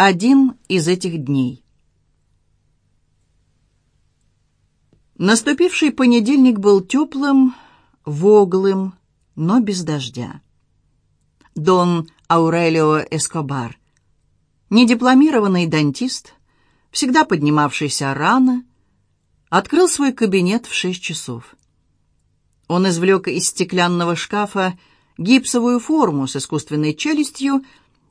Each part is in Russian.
Один из этих дней. Наступивший понедельник был теплым, воглым, но без дождя. Дон Аурелио Эскобар, недипломированный дантист, всегда поднимавшийся рано, открыл свой кабинет в шесть часов. Он извлек из стеклянного шкафа гипсовую форму с искусственной челюстью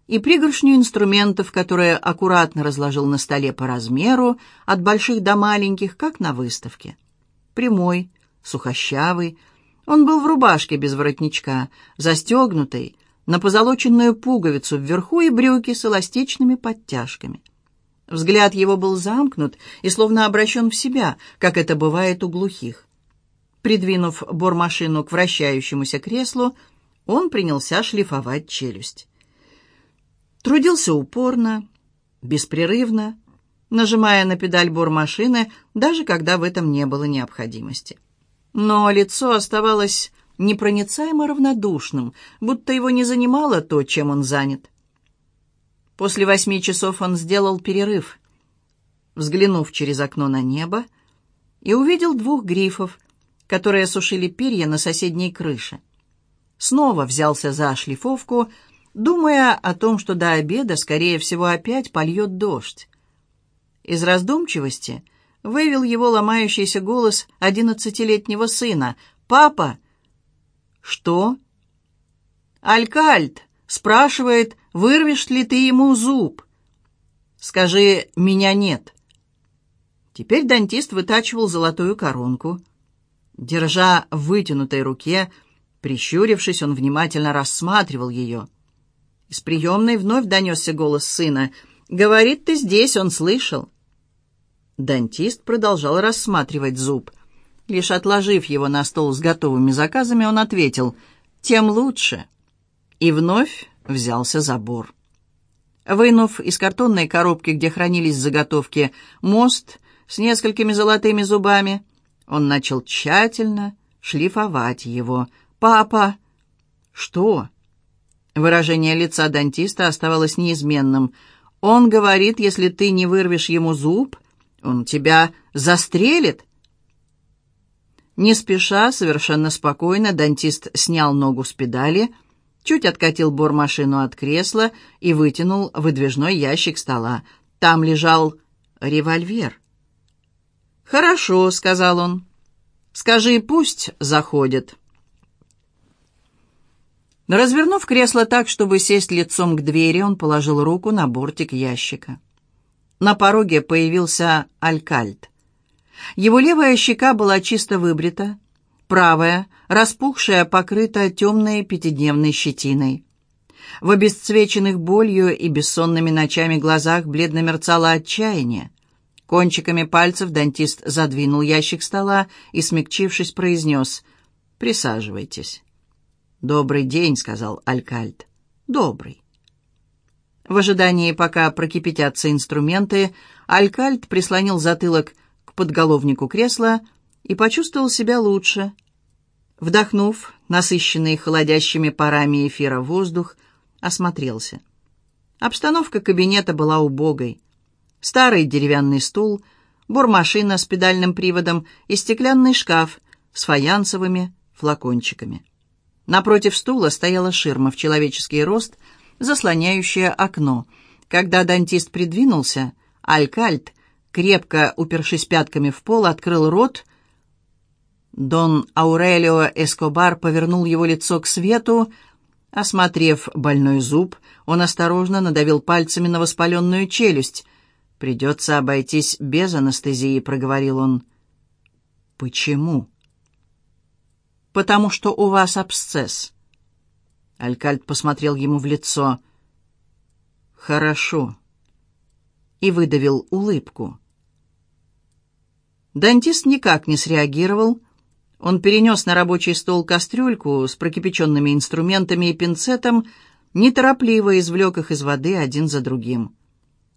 и пригоршню инструментов, которые аккуратно разложил на столе по размеру, от больших до маленьких, как на выставке. Прямой, сухощавый, он был в рубашке без воротничка, застегнутой, на позолоченную пуговицу вверху и брюки с эластичными подтяжками. Взгляд его был замкнут и словно обращен в себя, как это бывает у глухих. Придвинув бормашину к вращающемуся креслу, он принялся шлифовать челюсть. Трудился упорно, беспрерывно, нажимая на педаль бормашины, даже когда в этом не было необходимости. Но лицо оставалось непроницаемо равнодушным, будто его не занимало то, чем он занят. После восьми часов он сделал перерыв, взглянув через окно на небо, и увидел двух грифов, которые сушили перья на соседней крыше. Снова взялся за шлифовку — думая о том, что до обеда, скорее всего, опять польет дождь. Из раздумчивости вывел его ломающийся голос одиннадцатилетнего сына. «Папа!» «Что?» «Алькальд!» спрашивает, вырвешь ли ты ему зуб. Скажи, меня нет. Теперь дантист вытачивал золотую коронку. Держа в вытянутой руке, прищурившись, он внимательно рассматривал ее. Из приемной вновь донесся голос сына. «Говорит, ты здесь, он слышал». Дантист продолжал рассматривать зуб. Лишь отложив его на стол с готовыми заказами, он ответил «Тем лучше». И вновь взялся за бор. Вынув из картонной коробки, где хранились заготовки, мост с несколькими золотыми зубами, он начал тщательно шлифовать его. «Папа!» «Что?» Выражение лица дантиста оставалось неизменным. «Он говорит, если ты не вырвешь ему зуб, он тебя застрелит». Не спеша, совершенно спокойно, дантист снял ногу с педали, чуть откатил бормашину от кресла и вытянул выдвижной ящик стола. Там лежал револьвер. «Хорошо», — сказал он. «Скажи, пусть заходит». Развернув кресло так, чтобы сесть лицом к двери, он положил руку на бортик ящика. На пороге появился Алькальд. Его левая щека была чисто выбрита, правая, распухшая, покрыта темной пятидневной щетиной. В обесцвеченных болью и бессонными ночами глазах бледно мерцало отчаяние. Кончиками пальцев дантист задвинул ящик стола и, смягчившись, произнес «Присаживайтесь». «Добрый день», — сказал Алькальд. «Добрый». В ожидании, пока прокипятятся инструменты, Алькальд прислонил затылок к подголовнику кресла и почувствовал себя лучше. Вдохнув насыщенный холодящими парами эфира воздух, осмотрелся. Обстановка кабинета была убогой. Старый деревянный стул, бормашина с педальным приводом и стеклянный шкаф с фаянсовыми флакончиками. Напротив стула стояла ширма в человеческий рост, заслоняющая окно. Когда дантист придвинулся, Алькальд, крепко упершись пятками в пол, открыл рот. Дон Аурелио Эскобар повернул его лицо к свету. Осмотрев больной зуб, он осторожно надавил пальцами на воспаленную челюсть. «Придется обойтись без анестезии», — проговорил он. «Почему?» Потому что у вас абсцесс». Алькальд посмотрел ему в лицо. «Хорошо». И выдавил улыбку. Дантист никак не среагировал. Он перенес на рабочий стол кастрюльку с прокипяченными инструментами и пинцетом, неторопливо извлек их из воды один за другим.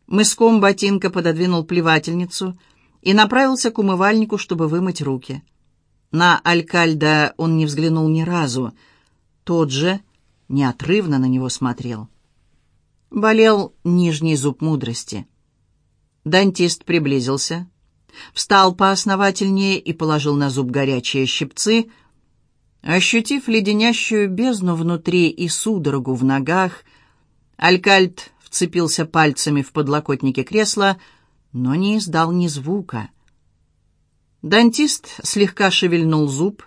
Мыском ботинка пододвинул плевательницу и направился к умывальнику, чтобы вымыть руки. На Алькальда он не взглянул ни разу. Тот же неотрывно на него смотрел. Болел нижний зуб мудрости. Дантист приблизился, встал поосновательнее и положил на зуб горячие щипцы. Ощутив леденящую бездну внутри и судорогу в ногах, Алькальт вцепился пальцами в подлокотники кресла, но не издал ни звука. Дантист слегка шевельнул зуб.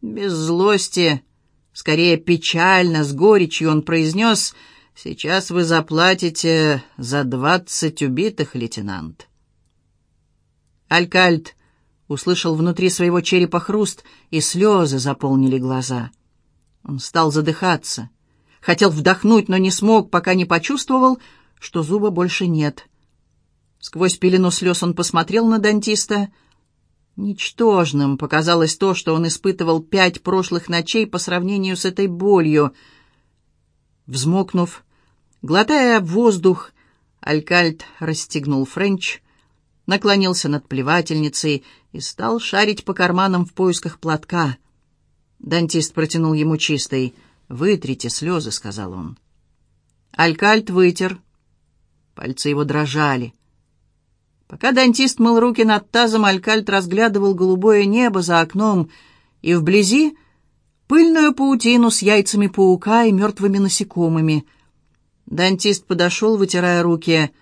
Без злости, скорее печально, с горечью он произнес «Сейчас вы заплатите за двадцать убитых, лейтенант». Алькальт услышал внутри своего черепа хруст, и слезы заполнили глаза. Он стал задыхаться. Хотел вдохнуть, но не смог, пока не почувствовал, что зуба больше нет. Сквозь пелену слез он посмотрел на дантиста. Ничтожным показалось то, что он испытывал пять прошлых ночей по сравнению с этой болью. Взмокнув, глотая воздух, Алькальт расстегнул френч, наклонился над плевательницей и стал шарить по карманам в поисках платка. Дантист протянул ему чистый. «Вытрите слезы», — сказал он. Алькальт вытер. Пальцы его дрожали. Пока дантист мыл руки над тазом, Алькальт разглядывал голубое небо за окном и вблизи пыльную паутину с яйцами паука и мертвыми насекомыми. Дантист подошел, вытирая руки.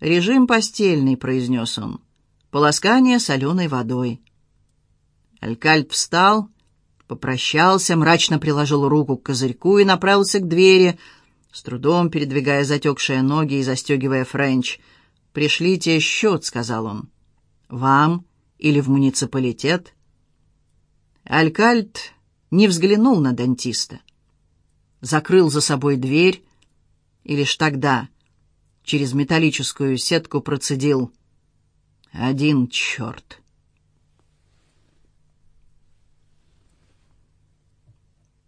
«Режим постельный», — произнес он. «Полоскание соленой водой». Алькальт встал, попрощался, мрачно приложил руку к козырьку и направился к двери, с трудом передвигая затекшие ноги и застегивая френч. «Пришлите счет», — сказал он. «Вам или в муниципалитет?» Алькальт не взглянул на дантиста. Закрыл за собой дверь и лишь тогда через металлическую сетку процедил «Один черт».